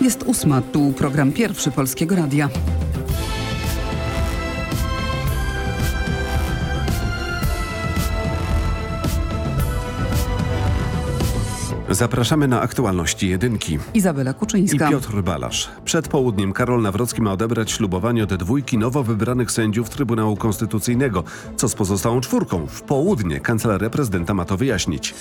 Jest ósma, tu program pierwszy Polskiego Radia. Zapraszamy na aktualności jedynki. Izabela I Kuczyńska. Piotr Balasz. Przed południem Karol Nawrocki ma odebrać ślubowanie od dwójki nowo wybranych sędziów Trybunału Konstytucyjnego. Co z pozostałą czwórką? W południe Kancelaria Prezydenta ma to wyjaśnić.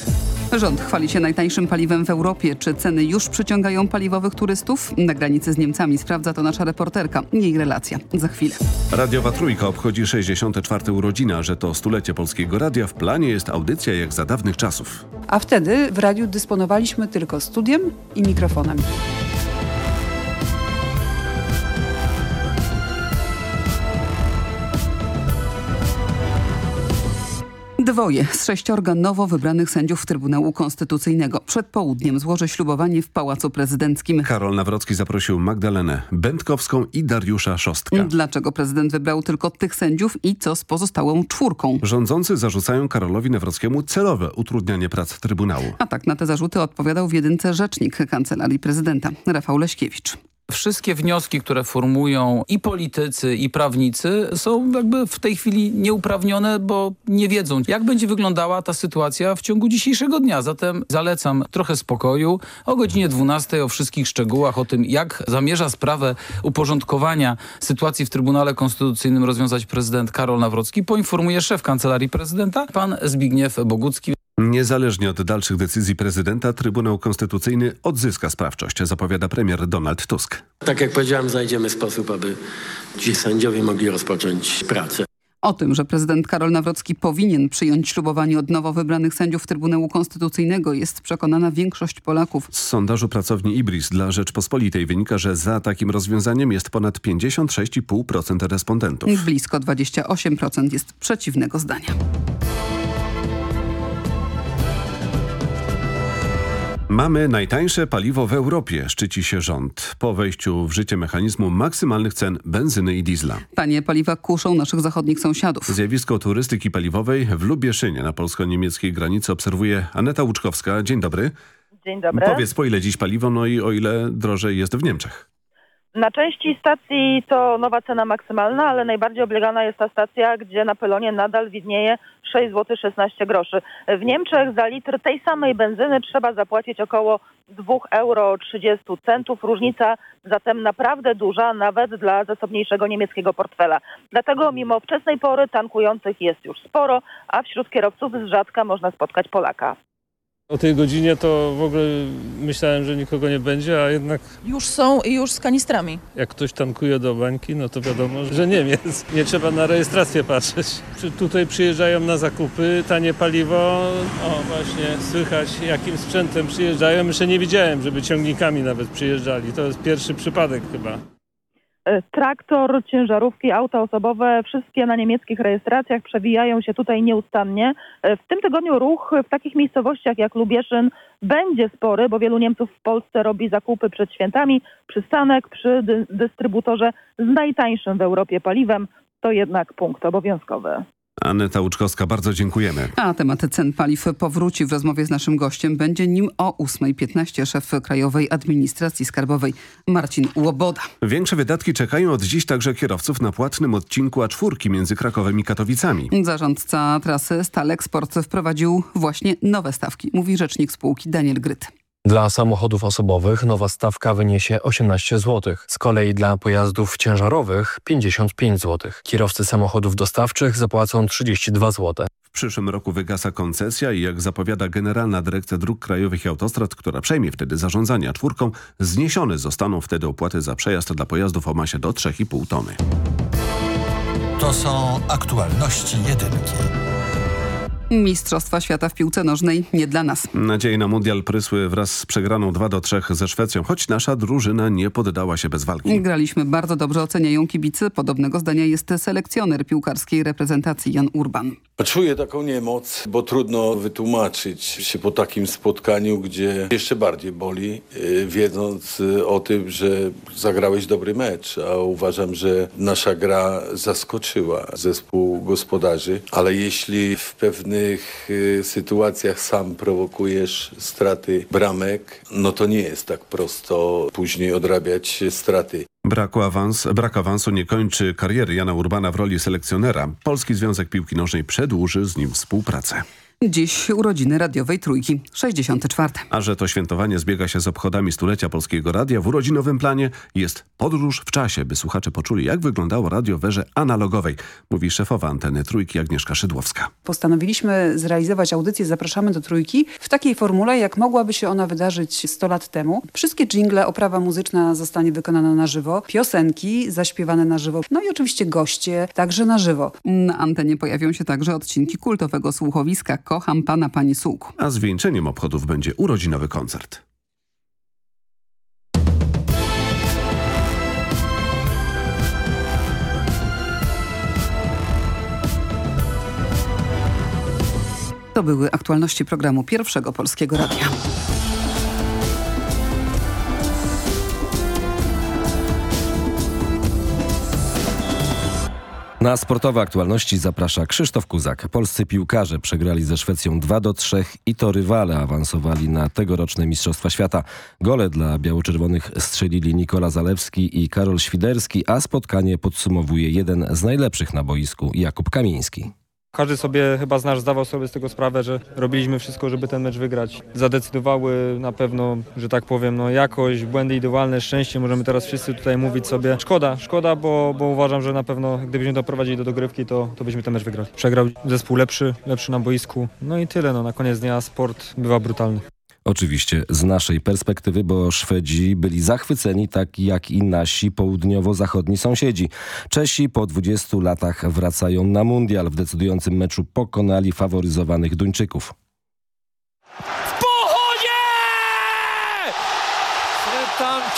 Rząd chwali się najtańszym paliwem w Europie. Czy ceny już przyciągają paliwowych turystów? Na granicy z Niemcami sprawdza to nasza reporterka. Jej relacja. Za chwilę. Radiowa Trójka obchodzi 64. urodziny, a że to stulecie Polskiego Radia. W planie jest audycja jak za dawnych czasów. A wtedy w radiu dysponowaliśmy tylko studiem i mikrofonem. Dwoje z sześciorga nowo wybranych sędziów Trybunału Konstytucyjnego przed południem złoży ślubowanie w Pałacu Prezydenckim. Karol Nawrocki zaprosił Magdalenę Będkowską i Dariusza Szostka. Dlaczego prezydent wybrał tylko tych sędziów i co z pozostałą czwórką? Rządzący zarzucają Karolowi Nawrockiemu celowe utrudnianie prac Trybunału. A tak na te zarzuty odpowiadał w jedynce rzecznik Kancelarii Prezydenta Rafał Leśkiewicz. Wszystkie wnioski, które formują i politycy, i prawnicy są jakby w tej chwili nieuprawnione, bo nie wiedzą, jak będzie wyglądała ta sytuacja w ciągu dzisiejszego dnia. Zatem zalecam trochę spokoju. O godzinie 12 o wszystkich szczegółach, o tym, jak zamierza sprawę uporządkowania sytuacji w Trybunale Konstytucyjnym rozwiązać prezydent Karol Nawrocki, poinformuje szef Kancelarii Prezydenta, pan Zbigniew Bogucki. Niezależnie od dalszych decyzji prezydenta, Trybunał Konstytucyjny odzyska sprawczość, zapowiada premier Donald Tusk. Tak jak powiedziałem, znajdziemy sposób, aby ci sędziowie mogli rozpocząć pracę. O tym, że prezydent Karol Nawrocki powinien przyjąć ślubowanie od nowo wybranych sędziów Trybunału Konstytucyjnego jest przekonana większość Polaków. Z sondażu pracowni Ibris dla Rzeczpospolitej wynika, że za takim rozwiązaniem jest ponad 56,5% respondentów. Blisko 28% jest przeciwnego zdania. Mamy najtańsze paliwo w Europie, szczyci się rząd. Po wejściu w życie mechanizmu maksymalnych cen benzyny i diesla. Tanie paliwa kuszą naszych zachodnich sąsiadów. Zjawisko turystyki paliwowej w Lubieszynie na polsko-niemieckiej granicy obserwuje Aneta Łuczkowska. Dzień dobry. Dzień dobry. Powiedz po ile dziś paliwo, no i o ile drożej jest w Niemczech. Na części stacji to nowa cena maksymalna, ale najbardziej oblegana jest ta stacja, gdzie na pelonie nadal widnieje 6 zł 16 groszy. W Niemczech za litr tej samej benzyny trzeba zapłacić około 2 euro 30 centów. Różnica zatem naprawdę duża, nawet dla zasobniejszego niemieckiego portfela. Dlatego mimo wczesnej pory tankujących jest już sporo, a wśród kierowców z rzadka można spotkać Polaka. O tej godzinie to w ogóle myślałem, że nikogo nie będzie, a jednak Już są i już z kanistrami. jak ktoś tankuje do bańki, no to wiadomo, że Niemiec. Nie trzeba na rejestrację patrzeć. Tutaj przyjeżdżają na zakupy, tanie paliwo. O właśnie, słychać jakim sprzętem przyjeżdżają. Jeszcze nie widziałem, żeby ciągnikami nawet przyjeżdżali. To jest pierwszy przypadek chyba. Traktor, ciężarówki, auta osobowe, wszystkie na niemieckich rejestracjach przewijają się tutaj nieustannie. E, W tym tygodniu ruch w takich miejscowościach jak Lubieszyn będzie spory, bo wielu Niemców w Polsce robi zakupy przed świętami. Przystanek przy dy dystrybutorze z najtańszym w Europie paliwem to jednak punkt obowiązkowy. Aneta Łuczkowska, bardzo dziękujemy. A temat cen paliw powróci w rozmowie z naszym gościem. Będzie nim o 8.15 szef Krajowej Administracji Skarbowej Marcin Łoboda. Większe wydatki czekają od dziś także kierowców na płatnym odcinku A4 między Krakowem i Katowicami. Zarządca trasy Stalek Sport wprowadził właśnie nowe stawki, mówi rzecznik spółki Daniel Gryt. Dla samochodów osobowych nowa stawka wyniesie 18 zł, z kolei dla pojazdów ciężarowych 55 zł. Kierowcy samochodów dostawczych zapłacą 32 zł. W przyszłym roku wygasa koncesja i jak zapowiada Generalna Dyrekcja Dróg Krajowych i Autostrad, która przejmie wtedy zarządzanie czwórką, zniesione zostaną wtedy opłaty za przejazd dla pojazdów o masie do 3,5 tony. To są aktualności jedynki. Mistrzostwa Świata w piłce nożnej nie dla nas. Nadzieje na mundial prysły wraz z przegraną 2 do 3 ze Szwecją, choć nasza drużyna nie poddała się bez walki. Graliśmy bardzo dobrze, oceniają kibicy. Podobnego zdania jest selekcjoner piłkarskiej reprezentacji Jan Urban. Czuję taką niemoc, bo trudno wytłumaczyć się po takim spotkaniu, gdzie jeszcze bardziej boli, yy, wiedząc yy, o tym, że zagrałeś dobry mecz, a uważam, że nasza gra zaskoczyła zespół gospodarzy, ale jeśli w pewnym pewnych y, sytuacjach sam prowokujesz straty bramek, no to nie jest tak prosto później odrabiać straty. Braku awans, brak awansu nie kończy kariery Jana Urbana w roli selekcjonera. Polski Związek Piłki Nożnej przedłuży z nim współpracę. Dziś urodziny radiowej trójki, 64. A że to świętowanie zbiega się z obchodami stulecia Polskiego Radia, w urodzinowym planie jest podróż w czasie, by słuchacze poczuli, jak wyglądało radio w erze analogowej, mówi szefowa anteny trójki Agnieszka Szydłowska. Postanowiliśmy zrealizować audycję Zapraszamy do Trójki w takiej formule, jak mogłaby się ona wydarzyć 100 lat temu. Wszystkie dżingle, oprawa muzyczna zostanie wykonana na żywo, piosenki zaśpiewane na żywo, no i oczywiście goście także na żywo. Na antenie pojawią się także odcinki kultowego słuchowiska Kocham Pana Pani Sług. A zwieńczeniem obchodów będzie urodzinowy koncert. To były aktualności programu Pierwszego Polskiego Radia. Na sportowe aktualności zaprasza Krzysztof Kuzak. Polscy piłkarze przegrali ze Szwecją 2 do 3 i to rywale awansowali na tegoroczne Mistrzostwa Świata. Gole dla biało-czerwonych strzelili Nikola Zalewski i Karol Świderski, a spotkanie podsumowuje jeden z najlepszych na boisku Jakub Kamiński. Każdy sobie chyba z nas zdawał sobie z tego sprawę, że robiliśmy wszystko, żeby ten mecz wygrać. Zadecydowały na pewno, że tak powiem, no jakość, błędy indywidualne, szczęście. Możemy teraz wszyscy tutaj mówić sobie szkoda, szkoda, bo, bo uważam, że na pewno gdybyśmy doprowadzili do dogrywki, to, to byśmy ten mecz wygrali. Przegrał zespół lepszy, lepszy na boisku. No i tyle, no na koniec dnia sport bywa brutalny. Oczywiście z naszej perspektywy, bo Szwedzi byli zachwyceni tak jak i nasi południowo-zachodni sąsiedzi. Czesi po 20 latach wracają na mundial. W decydującym meczu pokonali faworyzowanych Duńczyków.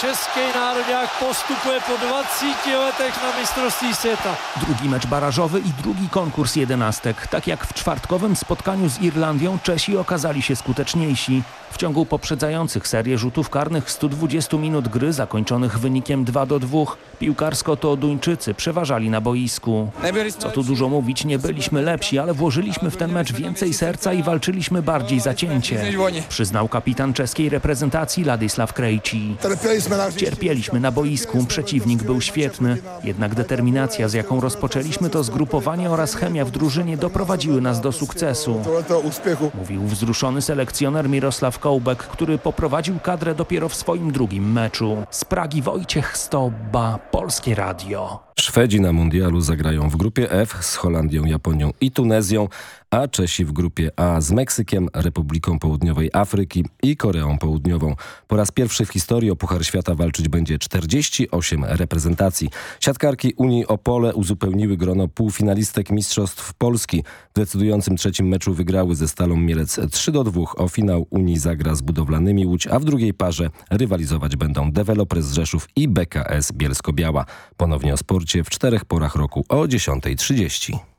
Tam český národák postupuje po 20 letech na mistrovství světa. Drugi mecz barażowy i drugi konkurs jedenastek. Tak jak w czwartkowym spotkaniu z Irlandią Czesi okazali się skuteczniejsi. W ciągu poprzedzających serię rzutów karnych 120 minut gry zakończonych wynikiem 2 do 2 piłkarsko to Duńczycy przeważali na boisku. Co tu dużo mówić, nie byliśmy lepsi, ale włożyliśmy w ten mecz więcej serca i walczyliśmy bardziej zacięcie. Przyznał kapitan czeskiej reprezentacji Ladisław Krejci. Cierpieliśmy na boisku, przeciwnik był świetny, jednak determinacja, z jaką rozpoczęliśmy to zgrupowanie oraz chemia w drużynie doprowadziły nas do sukcesu. Mówił wzruszony selekcjoner Mirosław Kołbek, który poprowadził kadrę dopiero w swoim drugim meczu. Z Pragi Wojciech Stoba, Polskie Radio. Szwedzi na mundialu zagrają w grupie F z Holandią, Japonią i Tunezją, a Czesi w grupie A z Meksykiem, Republiką Południowej Afryki i Koreą Południową. Po raz pierwszy w historii o Puchar Świata walczyć będzie 48 reprezentacji. Siatkarki Unii Opole uzupełniły grono półfinalistek Mistrzostw Polski. W decydującym trzecim meczu wygrały ze Stalą Mielec 3 do 2. O finał Unii zagra z budowlanymi Łódź, a w drugiej parze rywalizować będą Deweloper z Rzeszów i BKS Bielsko-Biała. Ponownie o sporcie w czterech porach roku o 10.30.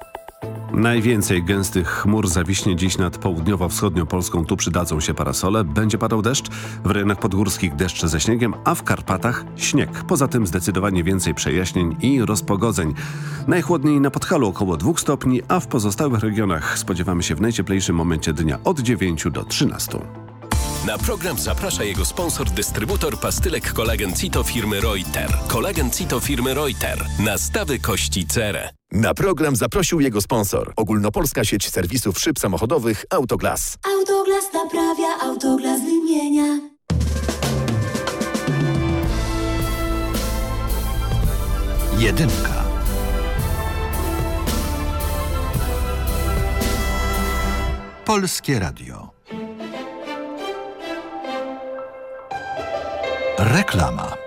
Najwięcej gęstych chmur zawiśnie dziś nad południowo-wschodnią Polską. Tu przydadzą się parasole. Będzie padał deszcz. W rejonach podgórskich deszcz ze śniegiem, a w Karpatach śnieg. Poza tym zdecydowanie więcej przejaśnień i rozpogodzeń. Najchłodniej na Podhalu około 2 stopni, a w pozostałych regionach spodziewamy się w najcieplejszym momencie dnia od 9 do 13. Na program zaprasza jego sponsor, dystrybutor pastylek kolagen Cito firmy Reuter. Kolagen Cito firmy Reuter. Nastawy kości cerę. Na program zaprosił jego sponsor. Ogólnopolska sieć serwisów szyb samochodowych Autoglas. Autoglas naprawia, Autoglas wymienia. Jedynka. Polskie Radio. Reklama.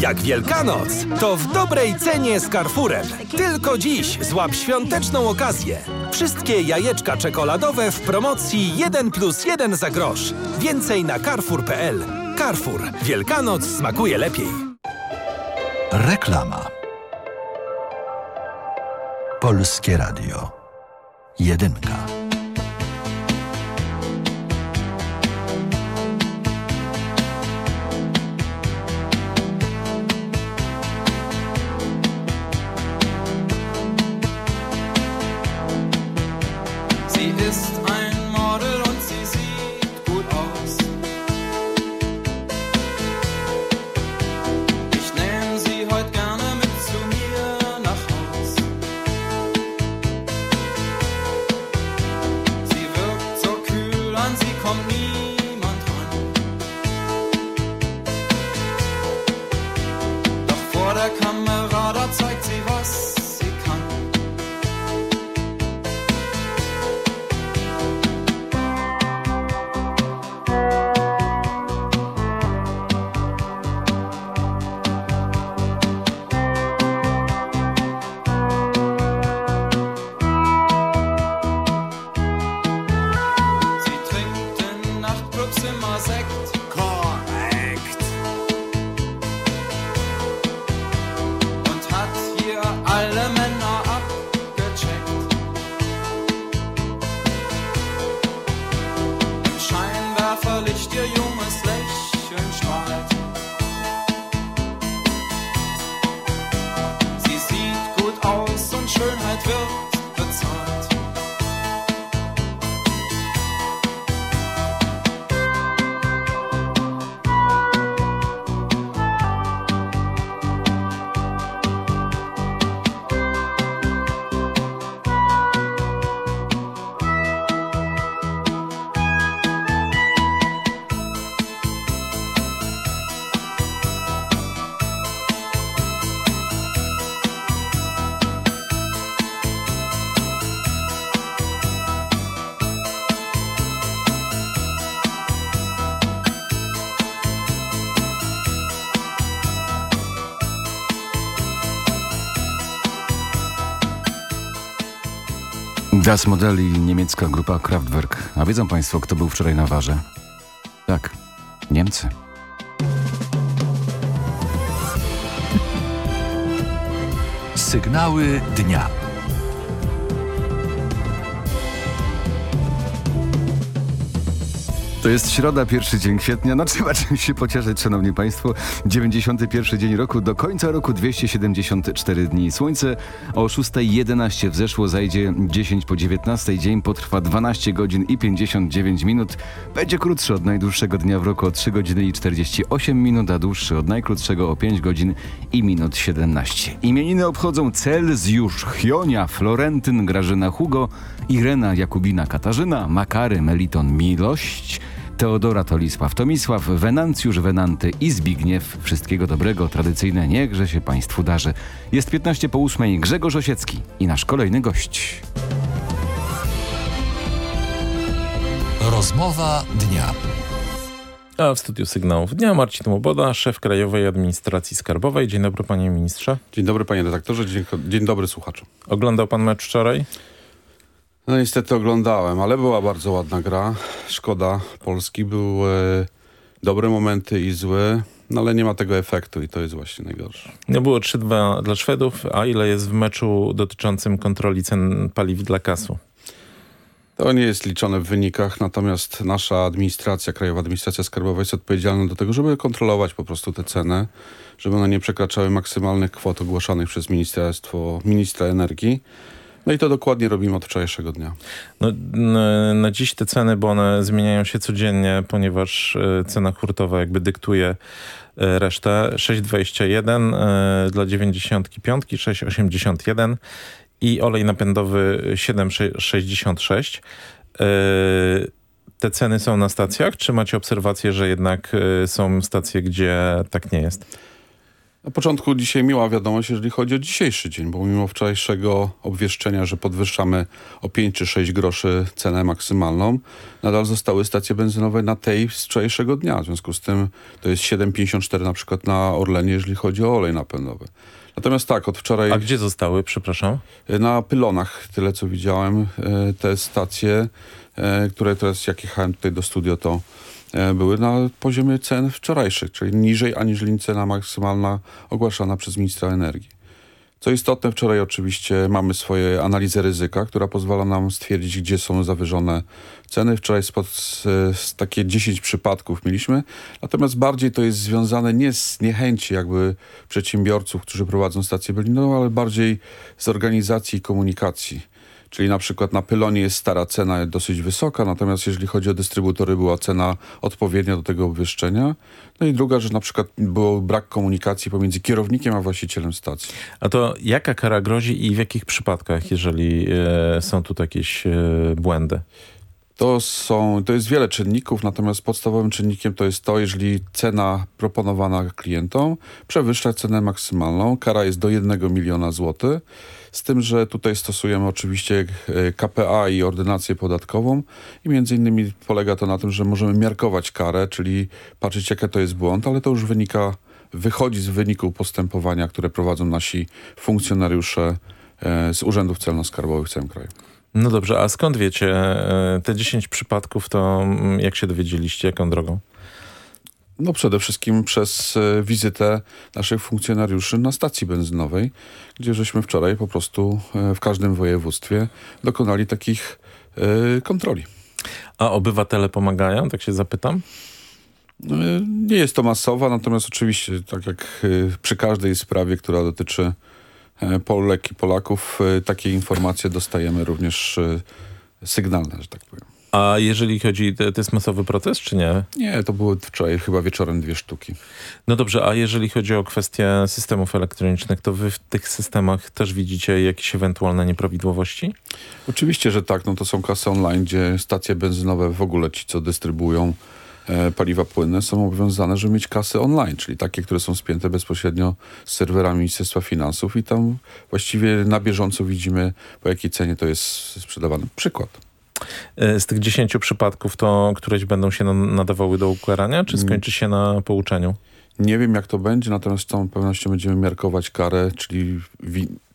Jak Wielkanoc, to w dobrej cenie z Carrefourem. Tylko dziś złap świąteczną okazję. Wszystkie jajeczka czekoladowe w promocji 1 plus 1 za grosz. Więcej na carrefour.pl. Carrefour. Wielkanoc smakuje lepiej. Reklama. Polskie Radio. Jedynka. Das Modeli, niemiecka grupa Kraftwerk. A wiedzą Państwo, kto był wczoraj na warze? Tak, Niemcy. Sygnały dnia. To jest środa, pierwszy dzień kwietnia. No trzeba czymś się pocieszyć, szanowni państwo. 91 dzień roku, do końca roku 274 dni. Słońce o 6.11 wzeszło, zajdzie 10 po 19. Dzień potrwa 12 godzin i 59 minut. Będzie krótszy od najdłuższego dnia w roku o 3 godziny i 48 minut, a dłuższy od najkrótszego o 5 godzin i minut 17. Imieniny obchodzą Celsjusz, Chionia, Florentyn, Grażyna Hugo, Irena Jakubina Katarzyna, Makary Meliton Milość, Teodora Tolisław Tomisław, Wenancjusz Wenanty i Zbigniew. Wszystkiego dobrego, tradycyjne niechże się Państwu darzy. Jest 15 po 8, Grzegorz Osiecki i nasz kolejny gość. Rozmowa dnia. A w studiu Sygnałów Dnia Marcin Łoboda, szef Krajowej Administracji Skarbowej. Dzień dobry panie ministrze. Dzień dobry panie redaktorze, dzień, dzień dobry słuchaczom. Oglądał pan mecz wczoraj? No niestety oglądałem, ale była bardzo ładna gra. Szkoda Polski, były dobre momenty i złe, no ale nie ma tego efektu i to jest właśnie najgorsze. No było 3-2 dla Szwedów, a ile jest w meczu dotyczącym kontroli cen paliw dla kasu? To nie jest liczone w wynikach, natomiast nasza administracja, Krajowa Administracja Skarbowa jest odpowiedzialna do tego, żeby kontrolować po prostu te ceny, żeby one nie przekraczały maksymalnych kwot ogłaszanych przez Ministerstwo, Ministra Energii. No i to dokładnie robimy od wczorajszego dnia. No, na dziś te ceny, bo one zmieniają się codziennie, ponieważ e, cena hurtowa jakby dyktuje e, resztę. 6,21 e, dla 95, 6,81 i olej napędowy 7,66. Te ceny są na stacjach, czy macie obserwację, że jednak są stacje, gdzie tak nie jest? Na początku dzisiaj miła wiadomość, jeżeli chodzi o dzisiejszy dzień, bo mimo wczorajszego obwieszczenia, że podwyższamy o 5 czy 6 groszy cenę maksymalną, nadal zostały stacje benzynowe na tej z wczorajszego dnia. W związku z tym to jest 7,54 na przykład na Orlenie, jeżeli chodzi o olej napędowy. Natomiast tak, od wczoraj... A gdzie zostały, przepraszam? Na pylonach, tyle co widziałem, te stacje, które teraz jak jechałem tutaj do studio, to były na poziomie cen wczorajszych, czyli niżej aniżeli cena maksymalna ogłaszana przez ministra energii. Co istotne, wczoraj oczywiście mamy swoje analizę ryzyka, która pozwala nam stwierdzić, gdzie są zawyżone ceny. Wczoraj spod, z, z takie 10 przypadków mieliśmy, natomiast bardziej to jest związane nie z niechęci jakby przedsiębiorców, którzy prowadzą stację benzinową, ale bardziej z organizacji i komunikacji. Czyli na przykład na pylonie jest stara cena dosyć wysoka, natomiast jeżeli chodzi o dystrybutory była cena odpowiednia do tego obwieszczenia. No i druga rzecz, na przykład był brak komunikacji pomiędzy kierownikiem a właścicielem stacji. A to jaka kara grozi i w jakich przypadkach, jeżeli e, są tu jakieś e, błędy? To, są, to jest wiele czynników, natomiast podstawowym czynnikiem to jest to, jeżeli cena proponowana klientom przewyższa cenę maksymalną. Kara jest do 1 miliona złotych. Z tym, że tutaj stosujemy oczywiście KPA i ordynację podatkową i między innymi polega to na tym, że możemy miarkować karę, czyli patrzeć jaki to jest błąd, ale to już wynika, wychodzi z wyniku postępowania, które prowadzą nasi funkcjonariusze z urzędów celno-skarbowych w całym kraju. No dobrze, a skąd wiecie te 10 przypadków, to jak się dowiedzieliście, jaką drogą? No przede wszystkim przez e, wizytę naszych funkcjonariuszy na stacji benzynowej, gdzie żeśmy wczoraj po prostu e, w każdym województwie dokonali takich e, kontroli. A obywatele pomagają, tak się zapytam? Nie jest to masowa, natomiast oczywiście, tak jak przy każdej sprawie, która dotyczy Polek i Polaków, takie informacje dostajemy również sygnalne, że tak powiem. A jeżeli chodzi, to, to jest masowy proces, czy nie? Nie, to było wczoraj chyba wieczorem dwie sztuki. No dobrze, a jeżeli chodzi o kwestię systemów elektronicznych, to wy w tych systemach też widzicie jakieś ewentualne nieprawidłowości? Oczywiście, że tak. No to są kasy online, gdzie stacje benzynowe w ogóle ci, co dystrybuują e, paliwa płynne, są obowiązane, żeby mieć kasy online, czyli takie, które są spięte bezpośrednio z serwerami Ministerstwa Finansów i tam właściwie na bieżąco widzimy, po jakiej cenie to jest sprzedawane. Przykład. Z tych 10 przypadków to któreś będą się nadawały do ukarania, czy skończy się na pouczeniu? Nie wiem jak to będzie, natomiast z całą pewnością będziemy miarkować karę, czyli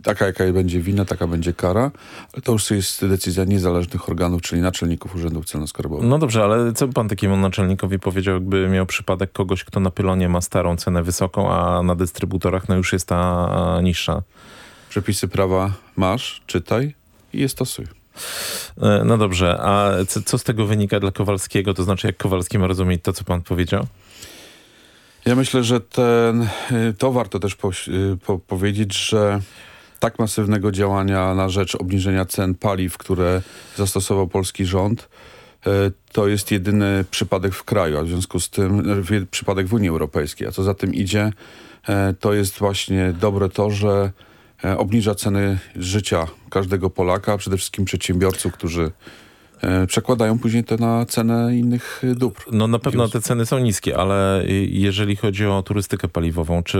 taka jaka będzie wina, taka będzie kara, ale to już jest decyzja niezależnych organów, czyli naczelników urzędów celno-skarbowych. No dobrze, ale co by pan takiemu naczelnikowi powiedział, jakby miał przypadek kogoś, kto na pylonie ma starą cenę wysoką, a na dystrybutorach no już jest ta niższa? Przepisy prawa masz, czytaj i je stosuj. E, No dobrze, a co, co z tego wynika dla Kowalskiego? To znaczy, jak Kowalski ma rozumieć to, co pan powiedział? Ja myślę, że ten, y, to warto też po, y, po, powiedzieć, że tak masywnego działania na rzecz obniżenia cen paliw, które zastosował polski rząd, to jest jedyny przypadek w kraju, a w związku z tym przypadek w Unii Europejskiej. A co za tym idzie, to jest właśnie dobre to, że obniża ceny życia każdego Polaka, przede wszystkim przedsiębiorców, którzy y, przekładają później to na cenę innych dóbr. No na pewno te ceny są niskie, ale jeżeli chodzi o turystykę paliwową, czy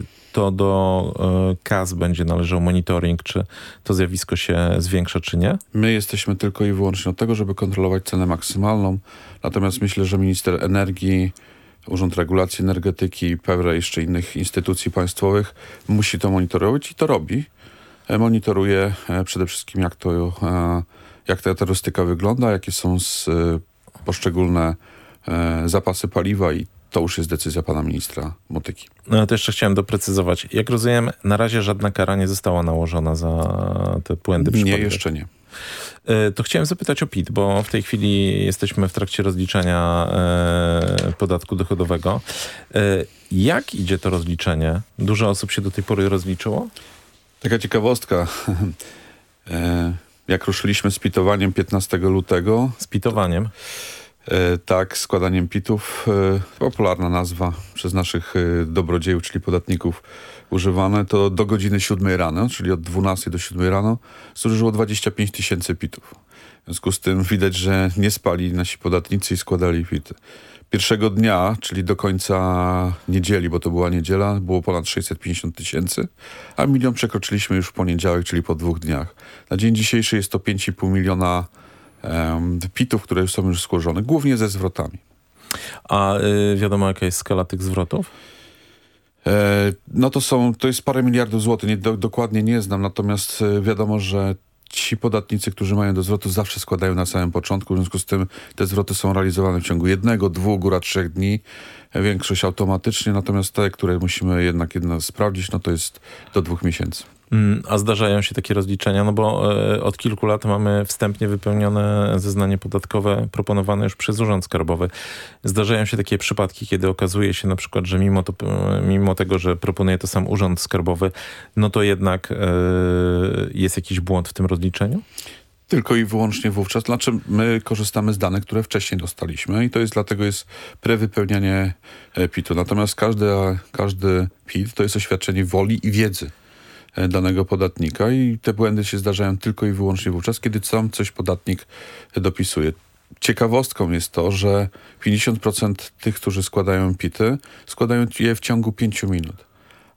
y, to do KAS będzie należał monitoring, czy to zjawisko się zwiększa, czy nie? My jesteśmy tylko i wyłącznie od tego, żeby kontrolować cenę maksymalną. Natomiast myślę, że minister energii, Urząd Regulacji Energetyki i pewne jeszcze innych instytucji państwowych musi to monitorować i to robi. E, Monitoruje e, przede wszystkim jak to, e, jak ta turystyka wygląda, jakie są poszczególne zapasy paliwa i to już jest decyzja pana ministra Motyki. No to jeszcze chciałem doprecyzować. Jak rozumiem, na razie żadna kara nie została nałożona za te błędy Nie, jeszcze nie. E, To chciałem zapytać o PIT, bo w tej chwili jesteśmy w trakcie rozliczenia e, podatku dochodowego. E, jak idzie to rozliczenie? Dużo osób się do tej pory rozliczyło? Taka ciekawostka. Jak ruszyliśmy z pitowaniem 15 lutego. Z pitowaniem? Tak, składaniem pitów. Popularna nazwa przez naszych dobrodziejów, czyli podatników używane. To do godziny 7 rano, czyli od 12 do 7 rano, zużyło 25 tysięcy pitów. W związku z tym widać, że nie spali nasi podatnicy i składali pity. Pierwszego dnia, czyli do końca niedzieli, bo to była niedziela, było ponad 650 tysięcy, a milion przekroczyliśmy już w poniedziałek, czyli po dwóch dniach. Na dzień dzisiejszy jest to 5,5 miliona em, pitów, które są już złożone, głównie ze zwrotami. A y, wiadomo, jaka jest skala tych zwrotów? E, no to są, to jest parę miliardów złotych, nie, do, dokładnie nie znam, natomiast e, wiadomo, że ci podatnicy, którzy mają do zwrotu zawsze składają na samym początku, w związku z tym te zwroty są realizowane w ciągu jednego, dwóch, góra trzech dni, e, większość automatycznie, natomiast te, które musimy jednak jedno sprawdzić, no to jest do dwóch miesięcy. Mm, A zdarzają się takie rozliczenia, no bo e, od kilku lat mamy wstępnie wypełnione zeznanie podatkowe proponowane już przez Urząd Skarbowy. Zdarzają się takie przypadki, kiedy okazuje się na przykład, że mimo, to, e, mimo tego, że proponuje to sam Urząd Skarbowy, no to jednak e, jest jakiś błąd w tym rozliczeniu? Tylko i wyłącznie wówczas. Znaczy my korzystamy z danych, które wcześniej dostaliśmy i to jest dlatego jest prewypełnianie PIT-u. Natomiast każdy, każdy PIT to jest oświadczenie woli i wiedzy danego podatnika i te błędy się zdarzają tylko i wyłącznie wówczas, kiedy sam coś podatnik e, dopisuje. Ciekawostką jest to, że 50% tych, którzy składają PIT-y, składają je w ciągu 5 minut.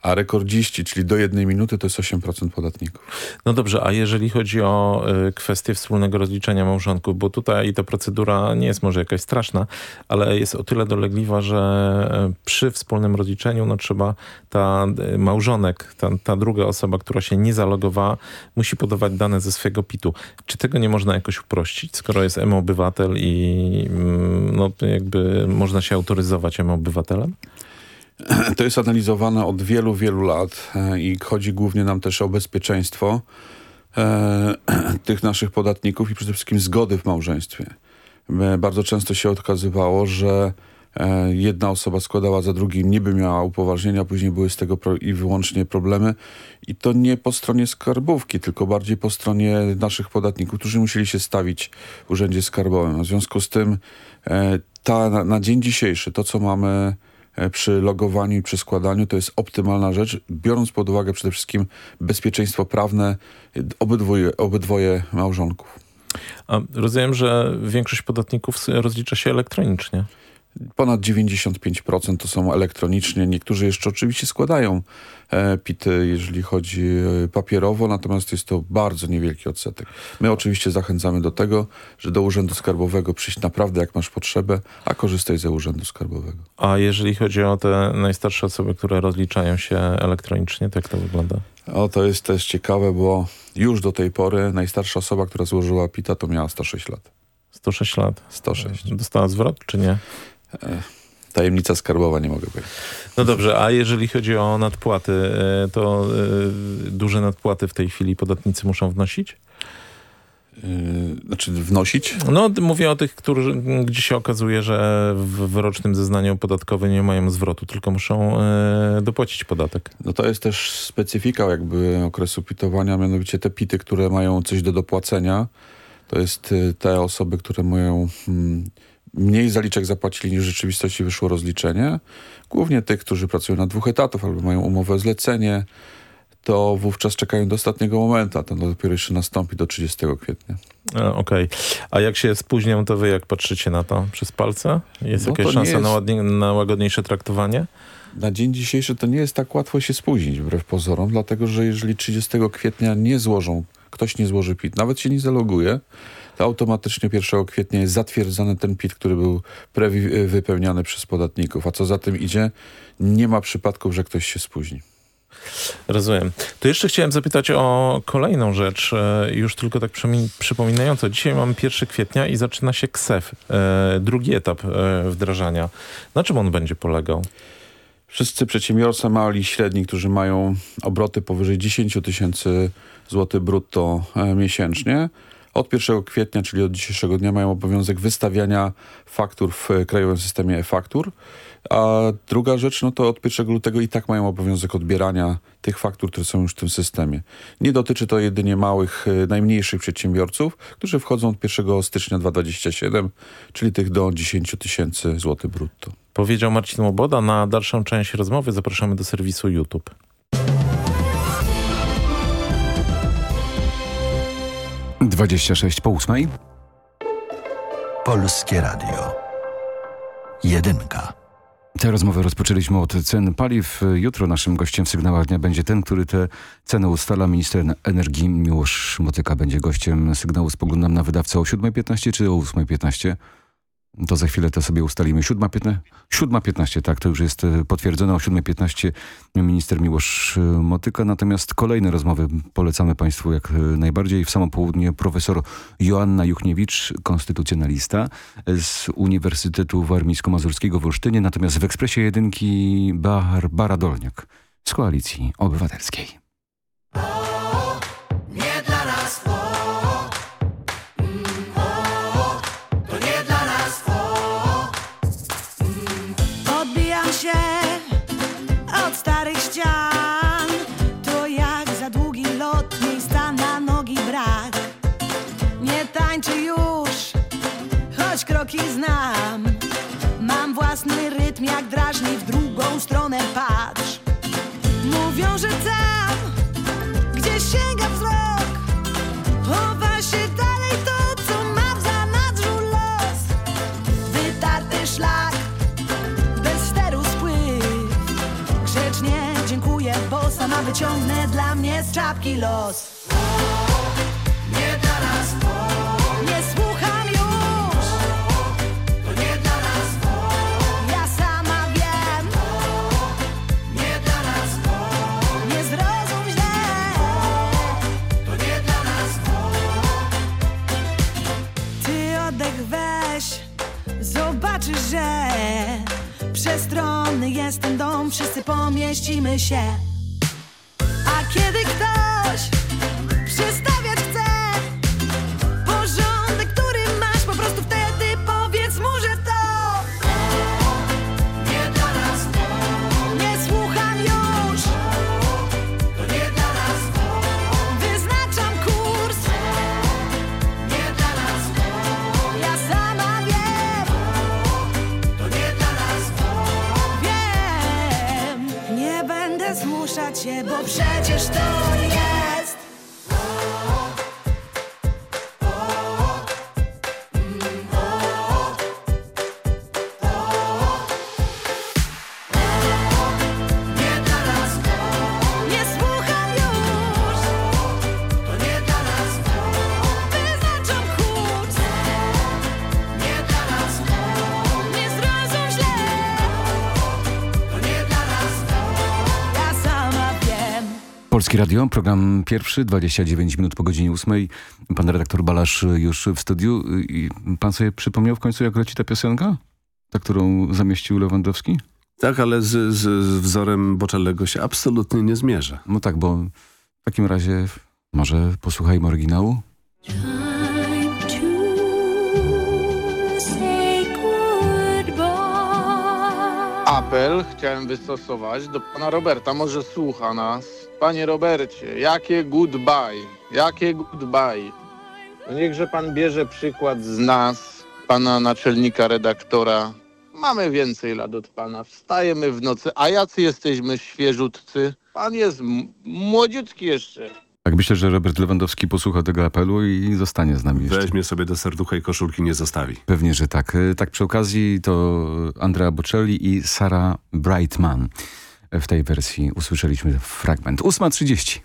A rekordziści, czyli do jednej minuty, to jest 8% podatników. No dobrze, a jeżeli chodzi o y, kwestię wspólnego rozliczenia małżonków, bo tutaj ta procedura nie jest może jakaś straszna, ale jest o tyle dolegliwa, że y, przy wspólnym rozliczeniu no trzeba ta y, małżonek, ta, ta druga osoba, która się nie zalogowała, musi podawać dane ze swojego PIT-u. Czy tego nie można jakoś uprościć, skoro jest M-obywatel i mm, no, jakby można się autoryzować M-obywatelem? To jest analizowane od wielu, wielu lat e, i chodzi głównie nam też o bezpieczeństwo e, tych naszych podatników i przede wszystkim zgody w małżeństwie. E, Bardzo często się okazywało, że jedna osoba składała za drugim, niby miała upoważnienia, później były z tego i wyłącznie problemy. I to nie po stronie skarbówki, tylko bardziej po stronie naszych podatników, którzy musieli się stawić w urzędzie skarbowym. W związku z tym ta, na, na dzień dzisiejszy, to co mamy przy logowaniu i przy składaniu, to jest optymalna rzecz, biorąc pod uwagę przede wszystkim bezpieczeństwo prawne e, obydwoje, obydwoje małżonków. A rozumiem, że większość podatników rozlicza się elektronicznie. Ponad 95% to są elektronicznie. Niektórzy jeszcze oczywiście składają e, pity, jeżeli chodzi e, papierowo, natomiast jest to bardzo niewielki odsetek. My oczywiście zachęcamy do tego, że do Urzędu Skarbowego przyjść naprawdę jak masz potrzebę, a korzystaj ze Urzędu Skarbowego. A jeżeli chodzi o te najstarsze osoby, które rozliczają się elektronicznie, to jak to wygląda? O, to jest też ciekawe, bo już do tej pory najstarsza osoba, która złożyła PITA, to miała 106 lat. 106 lat. 106. Dostała zwrot, czy nie? E, Tajemnica skarbowa, nie mogę powiedzieć. No dobrze, a jeżeli chodzi o nadpłaty, e, to e, duże nadpłaty w tej chwili podatnicy muszą wnosić? Znaczy wnosić? No, mówię o tych, którzy, gdzie się okazuje, że w wyrocznym zeznaniu podatkowym nie mają zwrotu, tylko muszą e, dopłacić podatek. No to jest też specyfika jakby okresu pitowania, mianowicie te pity, które mają coś do dopłacenia, to jest te osoby, które mają mm, mniej zaliczek zapłacili niż w rzeczywistości wyszło rozliczenie. Głównie tych, którzy pracują na dwóch etatów albo mają umowę o zlecenie, to wówczas czekają do ostatniego momentu, a to dopiero jeszcze nastąpi do 30 kwietnia. E, Okej. A jak się spóźnią, to wy jak patrzycie na to? Przez palce? Jest No jakaś szansa jest- na, ładnie, na łagodniejsze traktowanie? Na dzień dzisiejszy to nie jest tak łatwo się spóźnić, wbrew pozorom, dlatego że jeżeli 30 kwietnia nie złożą, ktoś nie złoży PIT, nawet się nie zaloguje, to automatycznie 1 kwietnia jest zatwierdzany ten PIT, który był wypełniany przez podatników. A co za tym idzie, nie ma przypadków, że ktoś się spóźni. Rozumiem. To jeszcze chciałem zapytać o kolejną rzecz, e, już tylko tak przypominająco. Dzisiaj mamy 1 kwietnia i zaczyna się KSEF, e, drugi etap e, wdrażania. Na czym on będzie polegał? Wszyscy przedsiębiorcy mali i średni, którzy mają obroty powyżej 10 tysięcy złotych brutto miesięcznie, od 1 kwietnia, czyli od dzisiejszego dnia mają obowiązek wystawiania faktur w e, krajowym systemie e-faktur. A druga rzecz, no to od 1 lutego i tak mają obowiązek odbierania tych faktur, które są już w tym systemie. Nie dotyczy to jedynie małych, e, najmniejszych przedsiębiorców, którzy wchodzą od 1 stycznia 2027, czyli tych do 10 tysięcy złotych brutto. Powiedział Marcin Łoboda. Na dalszą część rozmowy zapraszamy do serwisu YouTube. Dwadzieścia sześć po ósmej. Polskie Radio. Jedynka. Tę rozmowę rozpoczęliśmy od cen paliw. Jutro naszym gościem w sygnałach dnia będzie ten, który te ceny ustala. Minister energii Miłosz Motyka będzie gościem sygnału. Spoglądam na wydawcę o 7.15 czy o 8.15. To za chwilę to sobie ustalimy. 7.15, 7.15 tak, to już jest e, potwierdzone. O 7.15 minister Miłosz e, Motyka. Natomiast kolejne rozmowy polecamy Państwu jak e, najbardziej. W samo południe profesor Joanna Juchniewicz, konstytucjonalista z Uniwersytetu Warmińsko-Mazurskiego w Olsztynie. Natomiast w Ekspresie Jedynki Barbara Dolniak z Koalicji Obywatelskiej. Znam. Mam własny rytm, jak drażni w drugą stronę. Patrz. Mówią, że tam, gdzie sięga wzrok Chowa się dalej to, co ma w zanadrzu los. Wytarty szlak bez steru spływ. Grzecznie dziękuję, bo sama wyciągnę dla mnie z czapki los zobaczysz, że Przestronny jest ten dom, wszyscy pomieścimy się. A kiedy ktoś się, bo przecież to jest Polskie Radio, program pierwszy, 29 minut po godzinie 8. Pan redaktor Balasz już w studiu. I pan sobie przypomniał w końcu, jak leci ta piosenka? Ta, którą zamieścił Lewandowski? Tak, ale z, z, z wzorem Boczellego się absolutnie nie zmierza. No tak, bo w takim razie może posłuchajmy oryginału. Apel chciałem wystosować do pana Roberta. Może słucha nas Panie Robercie, jakie goodbye, jakie goodbye. No niechże pan bierze przykład z nas, pana naczelnika redaktora. Mamy więcej lat od pana, wstajemy w nocy, a jacy jesteśmy świeżutcy? Pan jest młodziutki jeszcze. Tak, myślę, że Robert Lewandowski posłucha tego apelu i zostanie z nami jeszcze. Weźmie sobie do serducha i koszulki nie zostawi. Pewnie, że tak. E, Tak przy okazji to Andrea Bocelli i Sarah Brightman. W tej wersji usłyszeliśmy fragment. 8.30.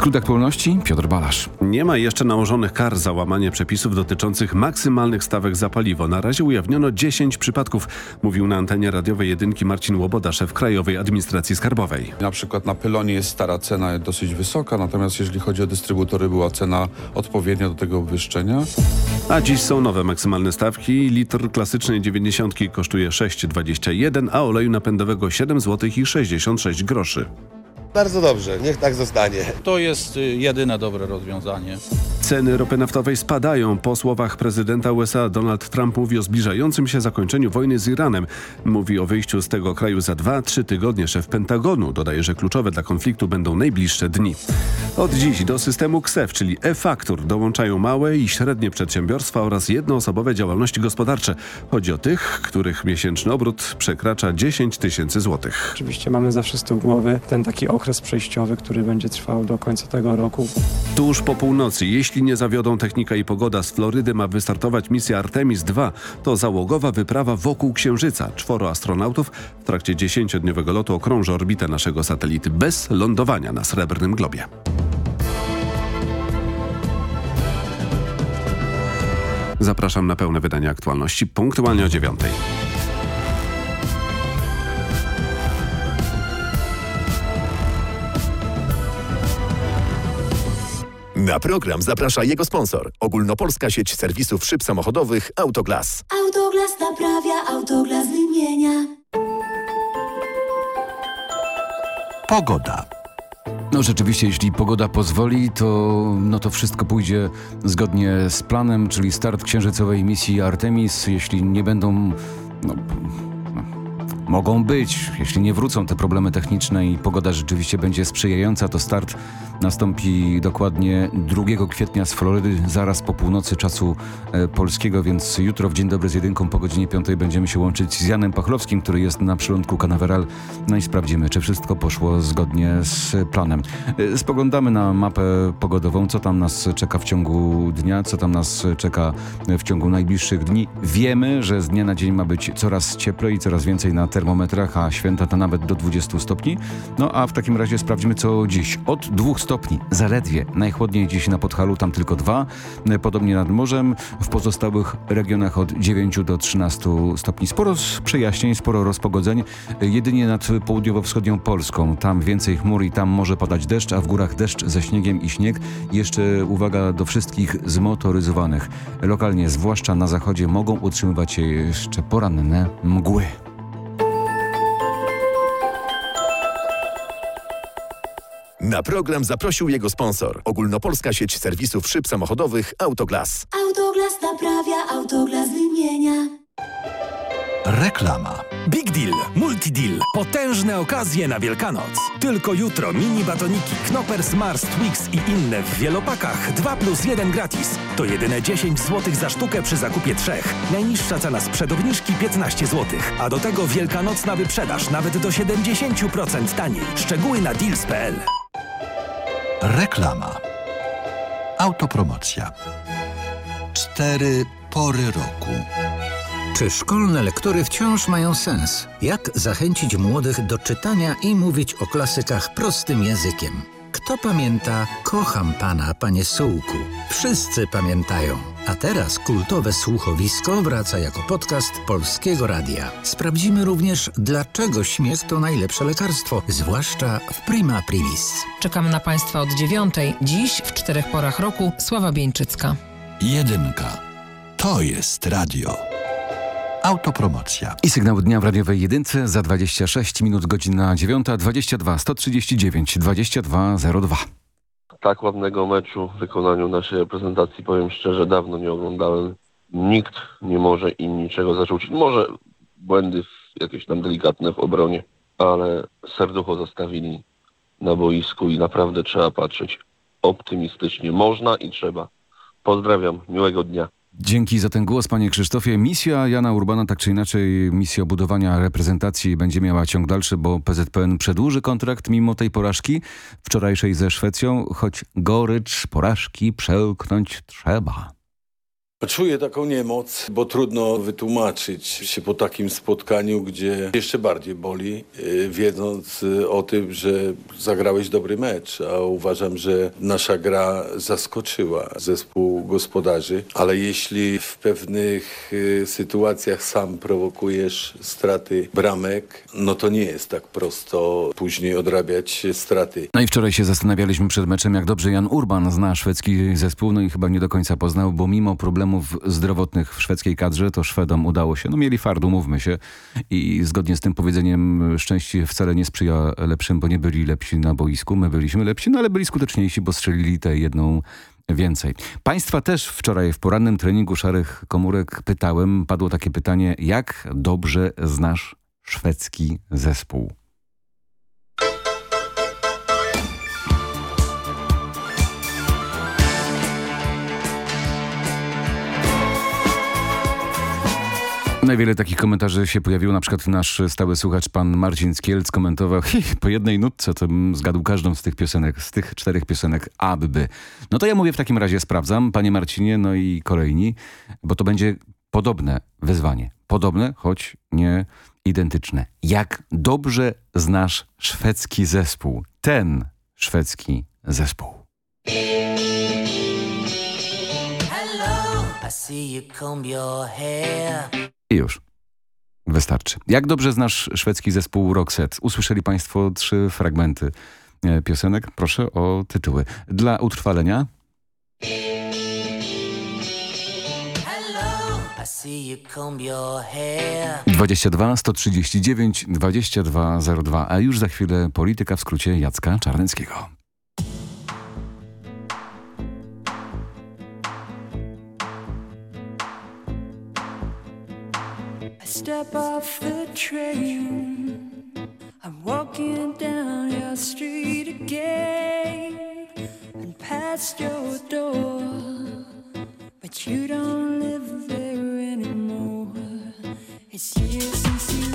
Skrót aktualności Piotr Balasz. Nie ma jeszcze nałożonych kar za łamanie przepisów dotyczących maksymalnych stawek za paliwo. Na razie ujawniono 10 przypadków, mówił na antenie radiowej jedynki Marcin Łoboda, szef Krajowej Administracji Skarbowej. Na przykład na pylonie jest stara cena dosyć wysoka, natomiast jeżeli chodzi o dystrybutory była cena odpowiednia do tego obwieszczenia. A dziś są nowe maksymalne stawki. Litr klasycznej 90 kosztuje 6,21, a oleju napędowego 7 zł i 66 groszy. Bardzo dobrze, niech tak zostanie. To jest y, jedyne dobre rozwiązanie. Ceny ropy naftowej spadają. Po słowach prezydenta USA Donald Trump mówi o zbliżającym się zakończeniu wojny z Iranem. Mówi o wyjściu z tego kraju za 2-3 tygodnie. Szef Pentagonu dodaje, że kluczowe dla konfliktu będą najbliższe dni. Od dziś do systemu KSEF, czyli e-faktur, dołączają małe i średnie przedsiębiorstwa oraz jednoosobowe działalności gospodarcze. Chodzi o tych, których miesięczny obrót przekracza 10 tysięcy złotych. Oczywiście mamy zawsze z tyłu głowy ten taki okres przejściowy, który będzie trwał do końca tego roku. Tuż po północy, jeśli nie zawiodą technika i pogoda, z Florydy ma wystartować misja Artemis II. To załogowa wyprawa wokół Księżyca. Czworo astronautów w trakcie dziesięciodniowego lotu okrąży orbitę naszego satelity bez lądowania na Srebrnym Globie. Zapraszam na pełne wydanie aktualności punktualnie o dziewiątej. Na program zaprasza jego sponsor. Ogólnopolska sieć serwisów szyb samochodowych Autoglas. Autoglas naprawia, autoglas wymienia. Pogoda. No rzeczywiście, jeśli pogoda pozwoli, to, no to wszystko pójdzie zgodnie z planem, czyli start księżycowej misji Artemis. Jeśli nie będą, no, mogą być, jeśli nie wrócą te problemy techniczne i pogoda rzeczywiście będzie sprzyjająca, to start nastąpi dokładnie 2 kwietnia z Florydy, zaraz po północy czasu e, polskiego, więc jutro w Dzień Dobry z Jedynką po godzinie 5 będziemy się łączyć z Janem Pachlowskim, który jest na przylądku Canaveral. No i sprawdzimy, czy wszystko poszło zgodnie z planem. E, Spoglądamy na mapę pogodową, co tam nas czeka w ciągu dnia, co tam nas czeka w ciągu najbliższych dni. Wiemy, że z dnia na dzień ma być coraz cieplej i coraz więcej na termometrach, a święta to nawet do 20 stopni. No a w takim razie sprawdzimy, co dziś. Od 2 stopni, zaledwie. Najchłodniej dziś na Podhalu, tam tylko 2. Podobnie nad morzem. W pozostałych regionach od 9 do 13 stopni. Sporo przejaśnień, sporo rozpogodzeń. Jedynie nad południowo-wschodnią Polską. Tam więcej chmur i tam może padać deszcz, a w górach deszcz ze śniegiem i śnieg. Jeszcze uwaga do wszystkich zmotoryzowanych. Lokalnie, zwłaszcza na zachodzie, mogą utrzymywać się jeszcze poranne mgły. Na program zaprosił jego sponsor. Ogólnopolska sieć serwisów szyb samochodowych Autoglas. Autoglas naprawia, autoglas wymienia. Reklama. Big Deal, Multideal. Potężne okazje na Wielkanoc. Tylko jutro mini batoniki Knoppers, Mars, Twix i inne w wielopakach 2 plus 1 gratis. To jedyne 10 zł za sztukę przy zakupie trzech. Najniższa cena sprzed obniżki 15 zł. A do tego wielkanocna wyprzedaż nawet do 70% taniej. Szczegóły na deals.pl. Reklama. Autopromocja. Cztery pory roku. Czy szkolne lektury wciąż mają sens? Jak zachęcić młodych do czytania i mówić o klasykach prostym językiem? Kto pamięta Kocham Pana, Panie Sułku? Wszyscy pamiętają. A teraz kultowe słuchowisko wraca jako podcast Polskiego Radia. Sprawdzimy również, dlaczego śmiech to najlepsze lekarstwo, zwłaszcza w Prima Privis. Czekam na Państwa od dziewiątej. Dziś w czterech porach roku Sława Bieńczycka. Jedynka. To jest radio. Autopromocja. I sygnał dnia w radiowej jedynce za 26 minut godzina 9, 22 139 2202. tak ładnego meczu w wykonaniu naszej reprezentacji, powiem szczerze, dawno nie oglądałem. Nikt nie może im niczego zarzucić. Może błędy jakieś tam delikatne w obronie, ale serducho zostawili na boisku i naprawdę trzeba patrzeć optymistycznie. Można i trzeba. Pozdrawiam, miłego dnia. Dzięki za ten głos, panie Krzysztofie. Misja Jana Urbana, tak czy inaczej, misja budowania reprezentacji będzie miała ciąg dalszy, bo PZPN przedłuży kontrakt mimo tej porażki wczorajszej ze Szwecją, choć gorycz porażki przełknąć trzeba. Czuję taką niemoc, bo trudno wytłumaczyć się po takim spotkaniu, gdzie jeszcze bardziej boli, yy, wiedząc yy, o tym, że zagrałeś dobry mecz, a uważam, że nasza gra zaskoczyła zespół gospodarzy, ale jeśli w pewnych yy, sytuacjach sam prowokujesz straty bramek, no to nie jest tak prosto później odrabiać straty. No i wczoraj się zastanawialiśmy przed meczem, jak dobrze Jan Urban zna szwedzki zespół, no i chyba nie do końca poznał, bo mimo problemów zdrowotnych w szwedzkiej kadrze, to Szwedom udało się. No mieli fardu, mówmy się. I zgodnie z tym powiedzeniem szczęście wcale nie sprzyja lepszym, bo nie byli lepsi na boisku. My byliśmy lepsi, no ale byli skuteczniejsi, bo strzelili tę jedną więcej. Państwa też wczoraj w porannym treningu Szarych Komórek pytałem, padło takie pytanie, jak dobrze znasz szwedzki zespół? Najwiele takich komentarzy się pojawiło, na przykład nasz stały słuchacz, pan Marcin Skielc komentował, po jednej nutce to zgadł każdą z tych piosenek, z tych czterech piosenek aby. No to ja mówię w takim razie sprawdzam, panie Marcinie, no i kolejni, bo to będzie podobne wyzwanie. Podobne, choć nie identyczne. Jak dobrze znasz szwedzki zespół? Ten szwedzki zespół. Hello, I see you comb your hair. I już. Wystarczy. Jak dobrze znasz szwedzki zespół Roxette? Usłyszeli Państwo trzy fragmenty e, piosenek. Proszę o tytuły. Dla utrwalenia. Hello, I see you comb your hair. 22 139 2202, a już za chwilę polityka w skrócie Jacka Czarneckiego. Step off the train. I'm walking down your street again and past your door. But you don't live there anymore. It's years since you've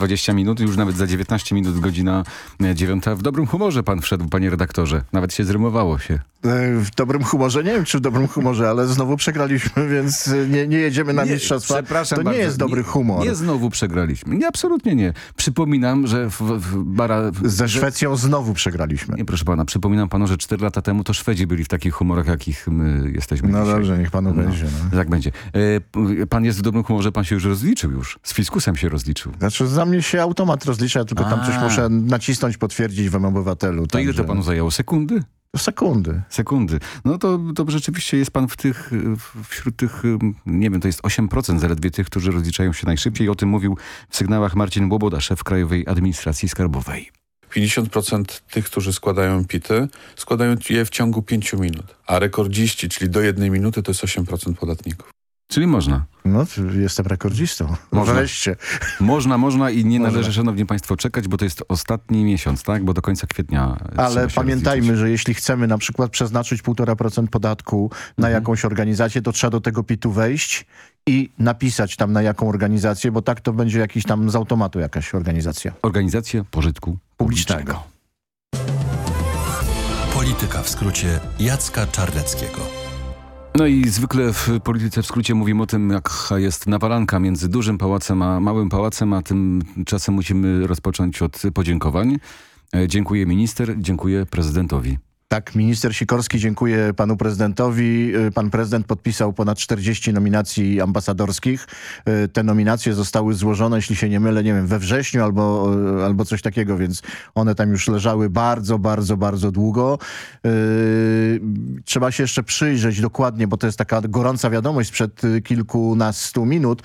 20 minut, już nawet za 19 minut, godzina e, dziewiąta. W dobrym humorze pan wszedł, panie redaktorze. Nawet się zrymowało się. E, W dobrym humorze, nie wiem czy w dobrym humorze, ale znowu przegraliśmy, więc e, nie, nie jedziemy na Nie, mistrzostwa. Przepraszam to nie bardzo. jest dobry humor. Nie znowu przegraliśmy. Nie, absolutnie nie. Przypominam, że w, w bara... Ze że- Szwecją znowu przegraliśmy. Nie, proszę pana, przypominam panu, że 4 lata temu to Szwedzi byli w takich humorach, jakich my jesteśmy No dzisiaj. dobrze, niech panu będzie. No. Tak będzie. E, pan jest w dobrym humorze, pan się już rozliczył już. Z fiskusem się rozliczył. Znaczy za mnie się automat rozlicza, ja tylko tam A. coś muszę nacisnąć, potwierdzić w obywatelu. To ile to panu zajęło? Sekundy? Sekundy. Sekundy. No to, to rzeczywiście jest pan w tych, w- wśród tych, nie wiem, to jest 8% zaledwie tych, którzy rozliczają się najszybciej. O tym mówił w sygnałach Marcin Łoboda, szef Krajowej Administracji Skarbowej. 50% tych, którzy składają pity, składają je w ciągu 5 minut. A rekordziści, czyli do jednej minuty, to jest 8% podatników. Czyli można. No, jestem rekordzistą. Można. Wreszcie. Można, można i nie Można. należy, szanowni państwo, czekać, bo to jest ostatni miesiąc, tak? Bo do końca kwietnia Ale pamiętajmy, że jeśli chcemy na przykład przeznaczyć 1,5% podatku na Mhm. jakąś organizację, to trzeba do tego PIT-u wejść i napisać tam na jaką organizację, bo tak to będzie jakiś tam z automatu jakaś organizacja. Organizację pożytku publicznego. Polityka w skrócie Jacka Czarneckiego. No i zwykle w polityce w skrócie mówimy o tym, jak jest nawalanka między dużym pałacem a małym pałacem, a tymczasem musimy rozpocząć od podziękowań. E, Dziękuję minister, dziękuję prezydentowi. Tak, minister Sikorski dziękuję panu prezydentowi. Y, Pan prezydent podpisał ponad 40 nominacji ambasadorskich. Y, Te nominacje zostały złożone, jeśli się nie mylę, nie wiem, we wrześniu albo, y, albo coś takiego, więc one tam już leżały bardzo, bardzo, bardzo długo. Trzeba się jeszcze przyjrzeć dokładnie, bo to jest taka gorąca wiadomość sprzed kilkunastu minut.